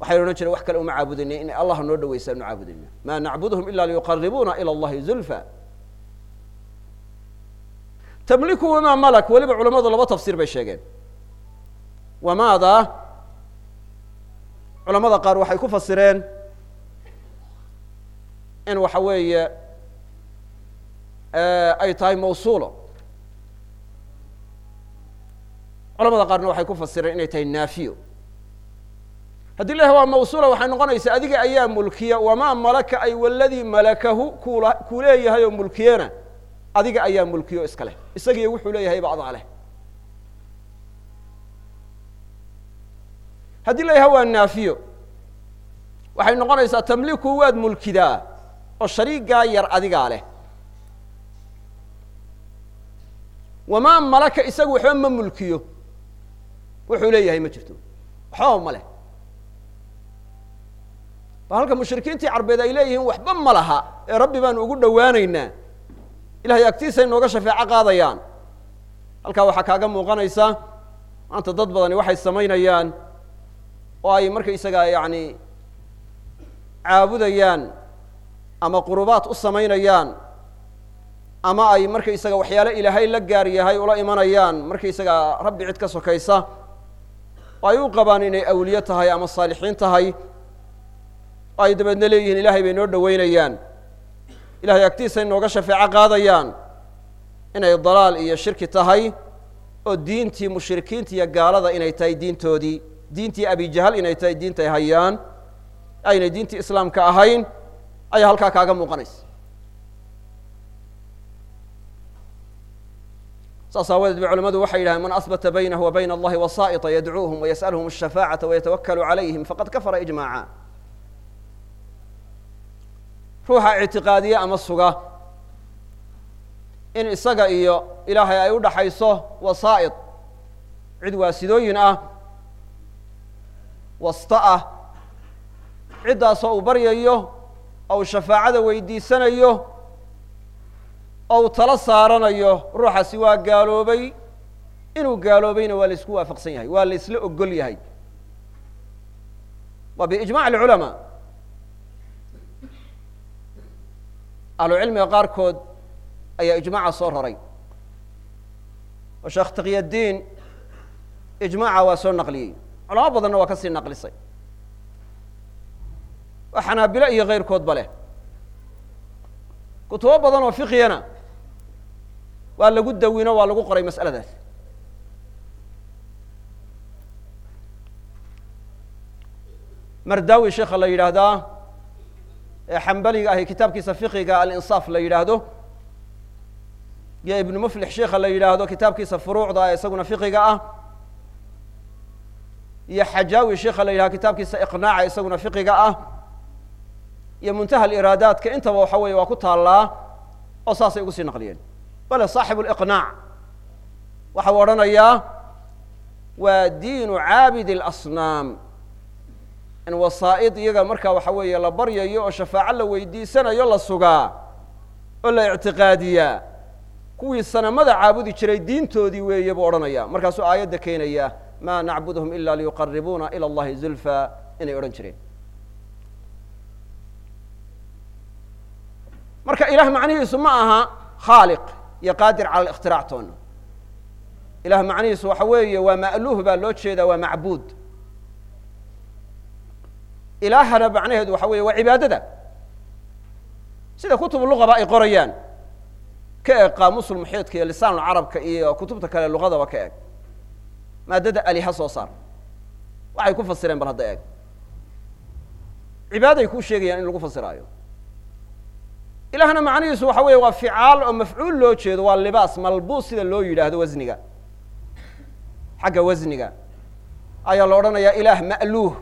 waxay odhan jireen wax kale uma caabudayna in allah noo dhaweysa anu caabudayna ma nacbudhum ila liyuqaribuuna ilى اllahi zulfa tamliku wamaa malak weliba culamadu laba tafsiir bay culamada qaar waxay ku fasireen in waxa weeye ay tahay mawsuulo. Culamada qaarna waxay ku fasireen inay tahay naafiyo. Haddii la waa mawsuula waxay noqonaysaa adiga ayaa mulkiya wamaa malaka ay waladii malakahu kuu leeyahay oo mulkiyena adiga ayaa mulkiyo iska leh. Isagiiyo wuxuu leeyahayba adaa leh haddii la yaha waa naafiyo waxay noqonaysaa tamliku waad mulkidaa oo shariigaa yar adigaa leh. Wamaa malaka isagu waxba ma mulkiyo. Wuxuu leeyahay ma jirto. Waxbaba ma leh. Ba halka mushrikiintii carbeed ay leeyihiin waxba ma laha. Ee rabbi baanu ugu dhowaanaynaa. Ilahay agtiisay nooga shafeeco qaadayaan. Halkaa waxaa kaaga muuqanaysa maanta dad badani waxay samaynayaan oo ay markaysagaa yacni caabudayaan ama qurubaad u samaynayaan ama ay markaysaga waxyaale ilaahay la gaar yahay ula imanayaan markaysagaa rabbi cid ka sokaysa oo ay u qabaan inay awliye tahay ama saalixiin tahay oo ay dabeedna leeyihiin ilaahay bay noo dhoweynayaan. Ilahay agtiisa inooga shafeeco qaadayaan inay dalaal iyo shirki tahay oo diintii mushrikiinta iyo gaalada inay tahay diintoodii diintii abijahal inay tahay diintay hayaan aynay diintii islaamka ahayn ayaa halkaa kaaga muuqanaysa saas aawadeed ba culamadu waxay yidhahdeen man asbata baynahu wa bayna allahi wasaa'ita yadcuuhum wayas'aluhum الshafaacaةa wayatawakalu calayhim faqad kafara ijmaaca ruuxa ictiqaadiye ama suga in isaga iyo ilaahay ay u dhaxayso wasaa'id cid waasidooyin ah wasta ah ciddaasoo uu baryayo oo uu shafaacada weydiisanayo oo uu tala saaranayo ruuxaasi waa gaaloobay. Inuu gaaloobayna waa la isku waafaqsan yahay waa la isla ogol yahay. Waa biijmac alculamaa. Ahlucilmiga qaarkood ayaa ijmaaca soo raray. Oo sheekh taqyaddiin ijmaaca waa soo naqliyey culamo badanna waa ka sii naqlisay. Oo xanaabilo iyo keyrkoodba leh. Kutubo badan oo fiqigana waa lagu dawino waa lagu qoray mas'aladaas. Mardawi sheekha la yidhaahdaa ee xambaliga ahi kitaabkiisa fiqiga alinsaaf la yidhaahdo iyo ibnu muflix sheekha la yidhaahdo kitaabkiisa furuucda ee isaguna fiqiga ah iyo xajaawi sheekha la yidhahdo kitaabkiisa iqnaaca isaguna fiqiga ah. Iyo muntaha iraadaadka intaba waxa weeye waa ku taallaa oo saasay ugu sii naqliyeen. Bale saaxibu liqnaac waxa uu odhanayaa waa diinu caabidi اlasnaam in wasaa'id iyaga markaa waxa weeye la baryayo oo shafaaco la weydiisanayo la sugaa oo la ictiqaadiyaa kuwii sanamada caabudi jiray diintoodii weeye buu odhanaya markaasuu aayadda keenaya ma nacbudhum ila liyuqaribuuna ilى اllahi zulfa inay odhan jireen marka ilah macnihiisu ma aha khaaliq iyo qaadir cala اlikhtirac toona ilah macnihiisu waxa weeye waa ma'luuh baa loo jeedaa waa macbuud ilaahana macnaheedu waxa weeye waa cibaadada sida kutubu luqaba ay qorayaan ka eeg qaamusul muxiidka iyo lisaan carabka iyo kutubta kale luqadaba ka eeg maadada aliha soo saar. Waxay ku fasireen bal hadda eeg. Cibaaday kuu sheegayaan in lagu fasiraayo. Ilahna macnihiisu waxa weeye waa ficaal oo mafcuul loo jeedo waa libaas malbuus sida loo yidhaahdo wasniga. Xagga wasniga ayaa la odhanayaa ilaah ma'luuh.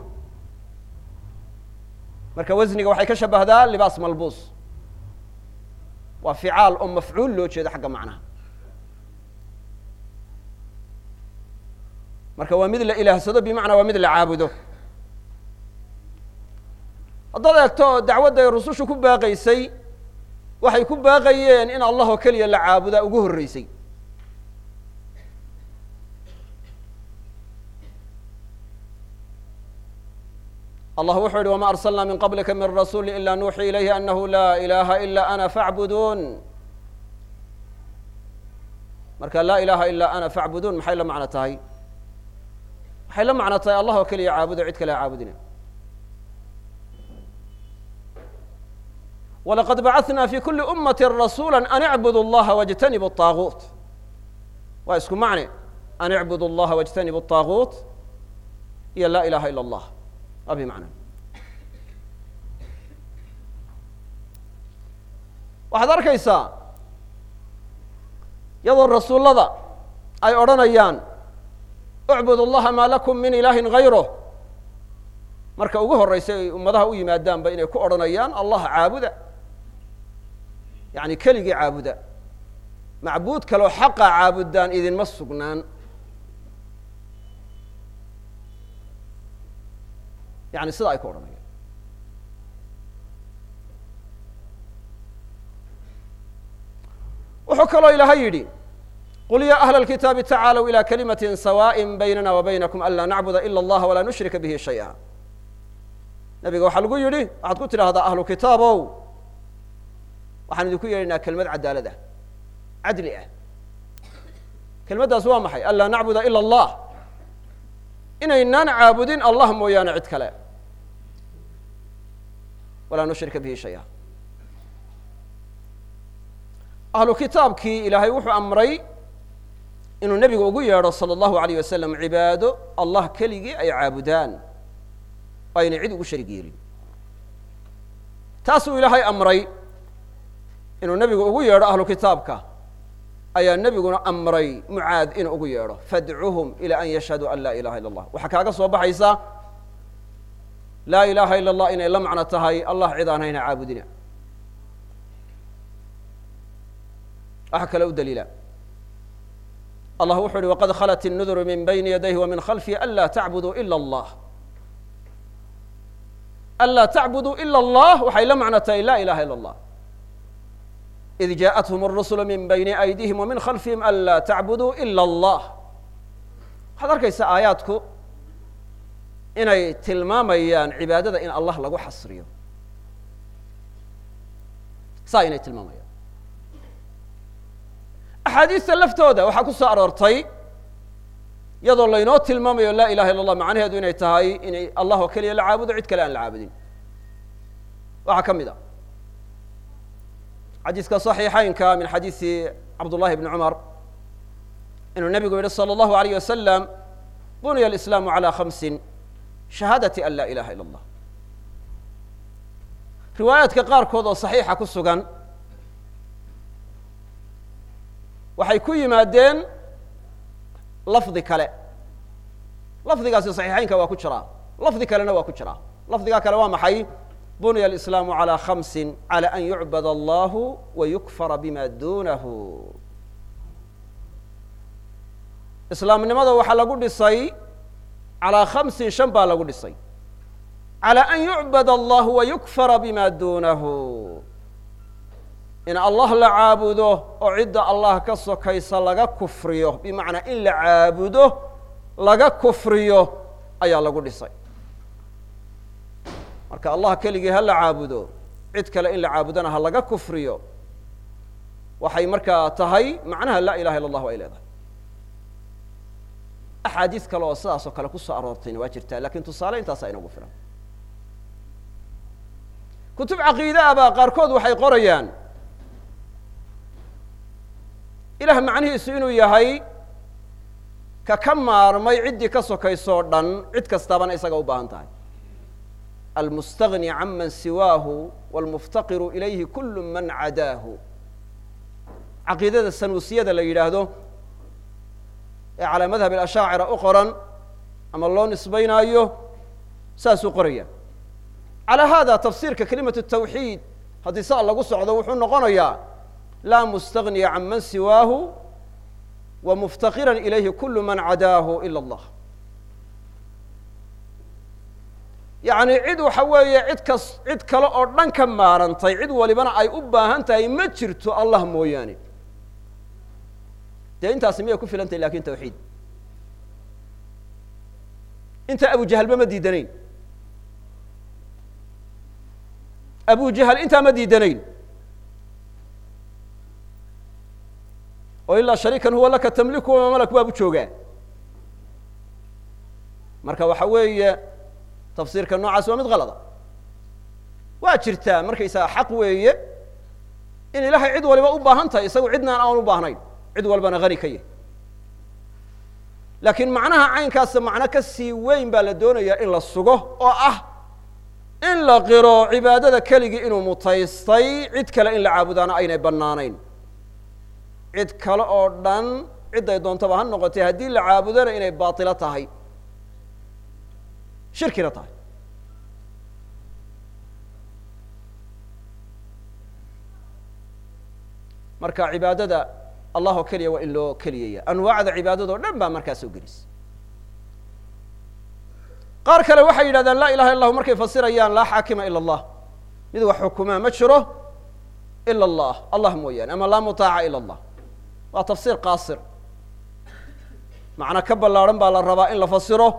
Marka wasniga waxay ka shabahdaa libaas malbuus. Waa ficaal oo mafcuul loo jeedo xagga macnaha marka waa mid la ilaahsado bimacnaa waa mid la caabudo. Haddaad eegto dacwadday rusushu ku baaqaysay waxay ku baaqayeen in allah oo keliya la caabudaa ugu horreysay. Allah wuxuu yihi wma arslna min qablika min rasuuli ila nuuxi ilayhi anahu laa ilaha ila ana facbuduun marka laa ilaha ila ana facbuduun maxay la macno tahay maxay la macno tahay allah oo keliya caabudo cid kale ha caabudina walaqad bacana fi kuli umati rasuula an icbudu اllaha wاjtanibu الطaaguut waa isku macne an icbudu اllaha wاjtanibu الطaaguut iyo laa ilaha ilا اllah waa bimacna waxaad arkaysaa iyadoo rasuullada ay odhanayaan ucbud اllaha maa lakum min ilaahin gayruh marka ugu horeysa ay ummadaha u yimaadaanba inay ku odhanayaan allah caabuda. Yani keligii caabuda. Macbuud kaloo xaqa caabudaan idinma sugnaan. Yani sida ay ku odhanayaan. Wuxuu kaloo ilaahay yidhi qul ya ahla اlkitaabi tacaalow ilى kalimati sawaaءi baynana wa baynakum an laa nacbuda ila اllaha walaa nushrika bihi shayئa nabiga waxaa lagu yidhi waxaad ku tidhaahdaa ahlu kitaabow waxaan idinku yeedhaynaa kelmad cadaalad ah cadli ah kelmaddaas waa maxay an laa nacbuda ila allah inaynaan caabudin allah mooyaane cid kale walaa nushrika bihi shaya ahlu kitaabkii ilaahay wuxuu amray inuu nebigu ugu yeedho salى اllahu alayh wasalam cibaado allah keligii ay caabudaan. Oo aynay cid ugu sharig yeelin. Taasuu ilaahay amray inuu nebigu ugu yeedho ahlu kitaabka. Ayaa nebiguna amray mucaad inuu ugu yeedho fadcuhum ilaa an yashhaduu an laa ilaha illa allah waxaa kaaga soo baxaysa laa ilaaha illa allah inay la macno tahay allah cid aan hayna caabudina. Waxa kale u daliila allah wuxuu uhi waqad khalat الnuduru min bayni yadayhi wa min khalfihi anlaa tacbuduu ila اllah anlaa tacbuduu ila اllah waxay la macno tahay laa ilaha ila اllah id jaaءathum الrusulu min bayni aydihim wa min khalfihim anlaa tacbuduu ila اllah waxaad arkaysa aayaadku inay tilmaamayaan cibaadada in allah lagu xasriyo saa inay tilmaamayaan axaadiista laftooda waxaa ku soo aroortay iyadoo laynoo tilmaamayo laa ilaha illa allah macnaheedu inay tahay inay allah oo keliya la caabudo cid kale aan la caabudin waxaa ka mid a xadiiska صaxiixaynka min xadiisi cabdullahi bni cumar inuu nebigu yihi salى اllahu alayh wasalam bunya alislaamu calى khamsin shahaadati an laa ilaha ila اllah riwaayaadka qaarkood oo saxiixa ku sugan waxay ku yimaadeen lafdi kale lafdigaasi saxiixeynka waa ku jiraa lafdi kalena waa ku jiraa lafdigaa kale waa maxay bunya alislaamu calى khamsin calى an yucbad allahu wa yukfara bima dunahu islaamnimada waxaa lagu dhisay calaa khamsin shan baa lagu dhisay calى an yucbad allahu wa yukfara bima dunahu in allah la caabudo oo cidda allah ka sokaysa laga kufriyo bimacnaa in la caabudo laga kufriyo ayaa lagu dhisay. Marka allah keligii ha la caabudo cid kale in la caabudona ha laga kufriyo waxay markaa tahay macnaha laa ilaha illa allahu ay leedahay. Axaadiis kale oo sidaas oo kale ku soo aroortayna waa jirtaa laakiin tusaale intaasa inagu filan. Kutub caqiide ah baa qaarkood waxay qorayaan ilaah macnihiisu inuu yahay ka ka maarmay ciddii ka sokaysoo dhan cid kastaabana isaga u baahan tahay. Almustagni can man siwaahu wاlmuftaqiru ilayhi kulu man cadaahu. Caqiidada sanuusiyada la yidhaahdo ee calaa madhab alashaacira u qoran ama loo nisbaynaayo saasuu qoraya. Calaa hada tafsiirka kelimatu tawxiid haddii saa lagu socdo wuxuu noqonayaa laa mustagniya can man siwaahu wa muftaqiran ilayhi kulu man cadaahu ila allah yacni cid waxa weeye cid kas cid kale oo dhan ka maarantay cid walibana ay u baahan tahay ma jirto allah mooyaane dee intaasi miyay ku filan tahay laakiin tawxiid inta abu jahalba ma diidanayn abu jahal intaa ma diidanayn oo ilaa shariikan huwa laka tamliku wama malak waabu joogaa marka waxa weeye tafsiirka noocaas waa mid kalada waa jirtaa markaysaga xaq weeye in ilahay cid waliba u baahan tahay isagu cidnaan aan u baahnayn. Cid walbana hani ka yahy laakiin macnaha caynkaasa macno ka sii weyn baa la doonayaa in la sugo oo ah in la qiro cibaadada keligii inuu mutaystay cid kale in la caabudaana aynay bannaanayn cid kale oo dhan cidday doontaba ha noqotay haddii la caabudana inay baatilo tahay. Shirkina tahay. Marka cibaadada allah oo keliya waa in loo keliyaya anwaacda cibaadada o dhan baa markaa soo gelisa qaar kale waxay yidhahdaan laa ilaha illa lahu markay fasirayaan laa xaakima ila allah. Mid wax xukumaa ma jiro ila allah. Allah mooyaane ama laa mutaaca ila allah waa tafsiir qaasir. Macna ka ballaarhan baa la rabaa in la fasiro.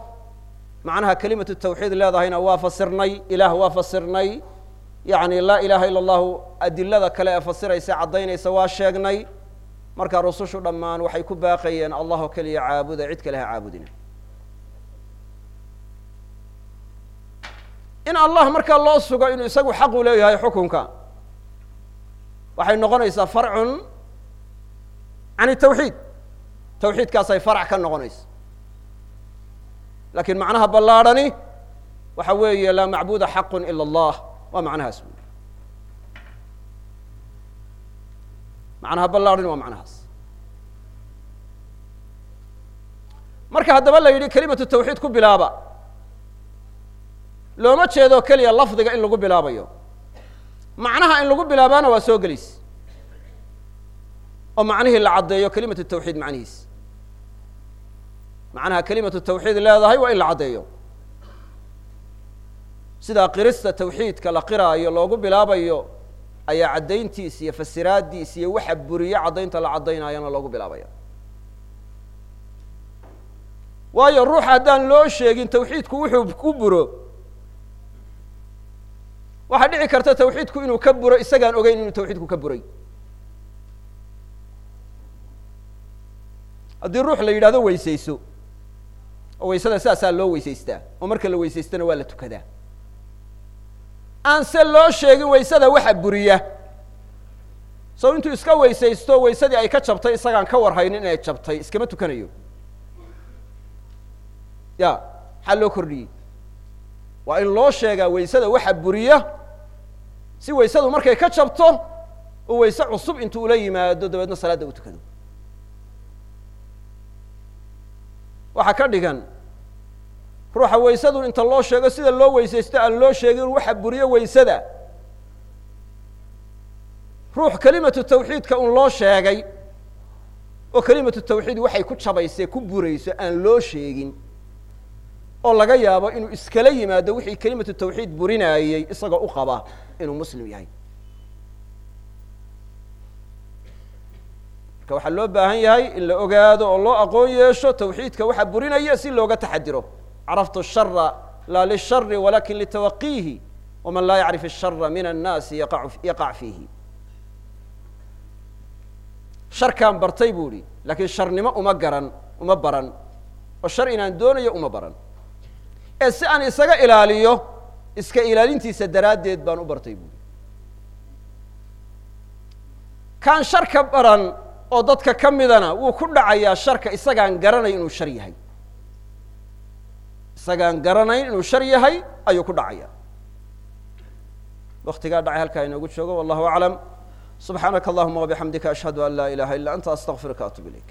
Macnaha kelimatu tawxiid leedahayna waa fasirnay ilaah waa fasirnay. Yacni laa ilaha ila allahu adilada kale ee fasiraysa caddaynaysa waa sheegnay. Marka rusushu dhammaan waxay ku baaqayeen allah oo keliya caabuda cid kale ha caabudina in allah markaa loo sugo inuu isagu xaqu leeyahay xukunka waxay noqonaysaa farcun can itawxiid tawxiidkaasay farac ka noqonaysa. Lakiin macnaha ballaadhani waxa weeye laa macbuda xaqu ila allah. Waa macnahaas wey macnaha ballaadhani waa macnahaas. Marka haddaba la yidhi kelimatu tawxiid ku bilaaba. Looma jeedo keliya lafdiga in lagu bilaabayo. Macnaha in lagu bilaabaana waa soo gelis oo macnihii la caddeeyo kelimatu tawxiid macnihiis. Macnaha kelimatu tawxiid leedahay waa in la caddeeyo. Sidaa qirista tawxiidka la qiraayo loogu bilaabayo ayaa caddayntiis iyo fasiraaddiis iyo waxa buriye caddaynta la caddaynayana loogu bilaabaya waayo ruux haddaan loo sheegin tawxiidku wuxuu ku buro waxaa dhici karta tawxiidku inuu ka buro isagaan ogeyn inuu tawxiidku ka buray haddii ruux la yidhahdo weysayso oo weysada sidaasaa loo weysaystaa oo marka la weysaystana waa la tukadaa. Aan se loo sheegin weysada waxa buriya. So intuu iska weysaysto weysadii ay ka jabtay isagaan ka warhaynin inay jabtay iskama tukanayo. Ya maxaa loo kordhiyey? Waa in loo sheegaa weysada waxa buriya si weysadu markay ka jabto oo weyse cusub intuu ula yimaado dabeedna salaadda u tukado waxaa ka dhigan ruuxa weysadu inta loo sheego sida loo weysaysto aan loo sheegin waxa buriyo weysada ruux kelimatu tawxiidka un loo sheegay oo kelimatu tawxiid waxay ku jabaysee ku burayso aan loo sheegin oo laga yaabo inuu iskala yimaado wixii kelimatu tawxiid burinaayey isagoo u qaba inuu muslim yahay marka waxaa loo baahan yahay in la ogaado oo loo aqoon yeesho tawxiidka waxa burinaya si looga taxadiro. Caraftu shara laa lishari walakin litawaqiihi waman laa yacrif ashara min annaasi yaqac fiihi. Sharkaan bartay buu idhi laakiin sharnimo uma garan uma baran. Oo shar inaan doonayo uma baran. Ee si aan isaga ilaaliyo iska ilaalintiisa daraaddeed baan u bartay buuhi kaan sharka baran oo dadka ka midana wuu ku dhacayaa sharka isagaan garanayn inuu shar yahay. Isagaan garanayn inuu shar yahay ayuu ku dhacaya waktigaa dhacay halkaa inoogu joogo wallahu aclam. Subxaanaka allahuma wabixamdika ashhadu an laa ilaha illa anta astaqfiruka atub ilayk